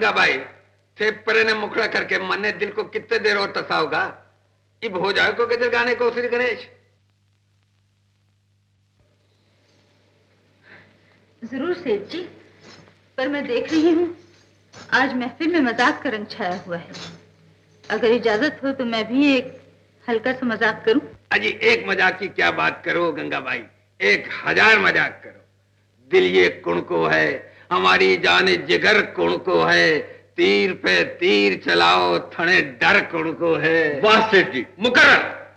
Ganga by थे परे ने मुखड़ा करके मन ने दिल को कितने देर और तसा होगा इब हो जाए को किधर गाने को श्री गणेश? ज़रूर सेठ जी पर मैं देख रही हूँ आज महफिल में मज़ाक का रंग छाया हुआ है। अगर इजाज़त हो तो मैं भी एक हल्का सा मज़ाक करूँ? अजी एक मज़ाक की क्या बात करो गंगा बाई एक हज़ार मज़ाक करो। दिल ये कुणको है हमारी जान जिगर कुण को है। तीर पे तीर चलाओ थने डर कुणको है। वाह सेठ जी। मुकर्र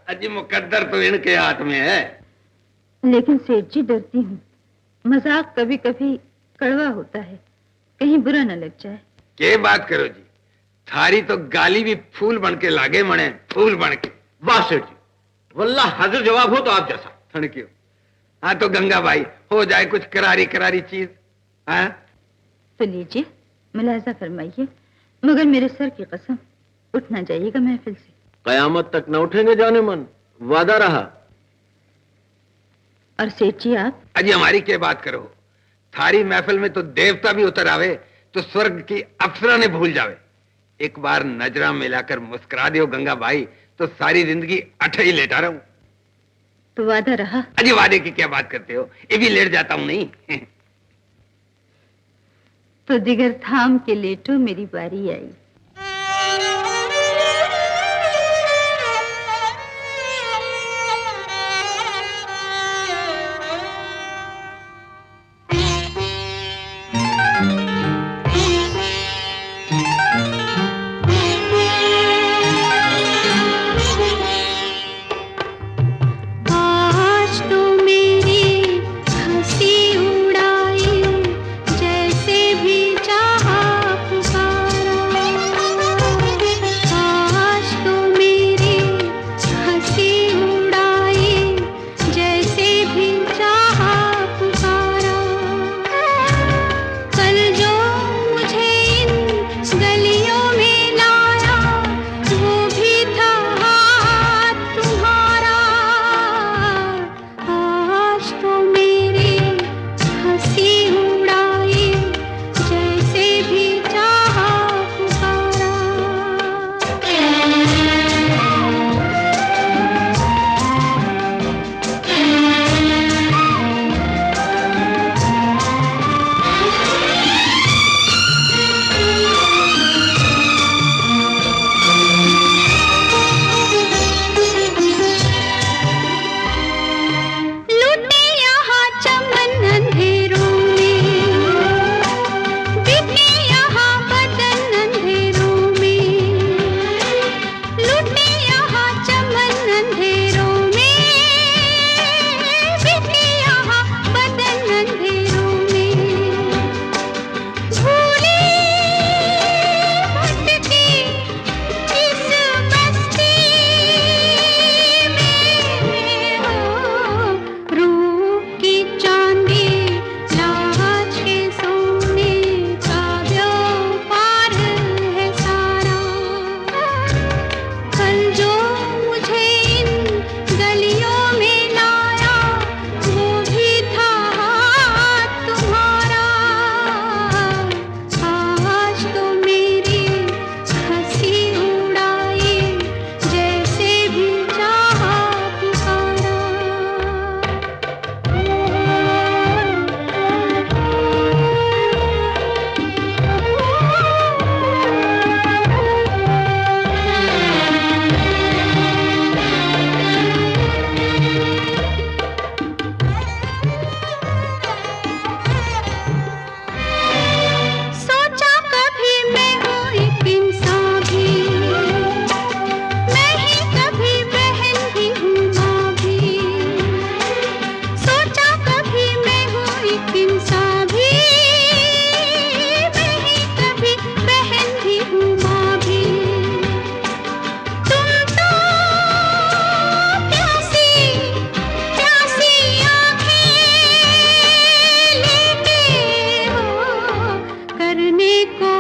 अजी मुकद्दर तो इनके हाथ में है। लेकिन सेठ जी डरती हूँ। मज़ाक कभी कभी कड़वा होता है। कहीं बुरा न लग जाए। के बात करो जी? थारी तो गाली भी फूल बन के लागे मने फूल बन के वाह सेठ जी। वल्ला हाजिर जवाब हो तो आप जैसा। थैंक यू हाँ तो गंगा भाई हो जाए कुछ करारी करारी चीज़। हाँ? तो लीजिए। मुलाजा फरमाइए। मगर मेरे सर की कसम उठना जाइएगा महफिल से। कयामत तक न उठेंगे जाने मन। वादा रहा। और सेठ जी आप? अजी हमारी क्या बात करो? थारी महफिल में तो देवता भी उतर आवे तो स्वर्ग की अप्सरा ने भूल जावे। एक बार नजरा मिलाकर मुस्कुरा दियो गंगा भाई तो सारी ज़िंदगी अठ ही लेटा रहूँ। तो वादा रहा। अजी वादे की क्या बात करते हो? ये भी लेट जाता हूँ नहीं? तो दिगर थाम के लेटो मेरी बारी आई। mi corazón.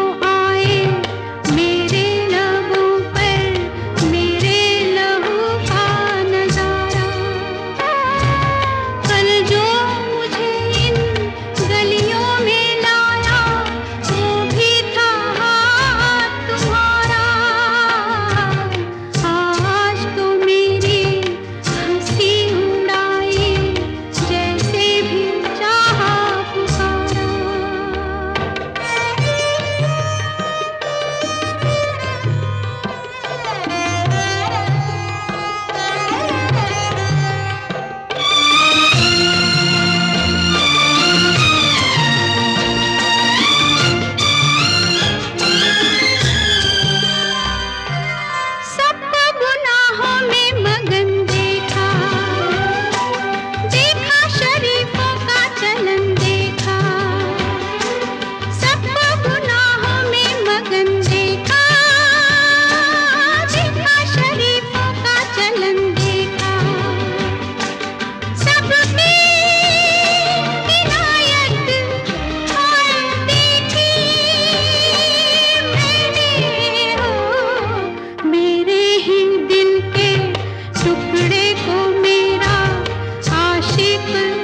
sheep.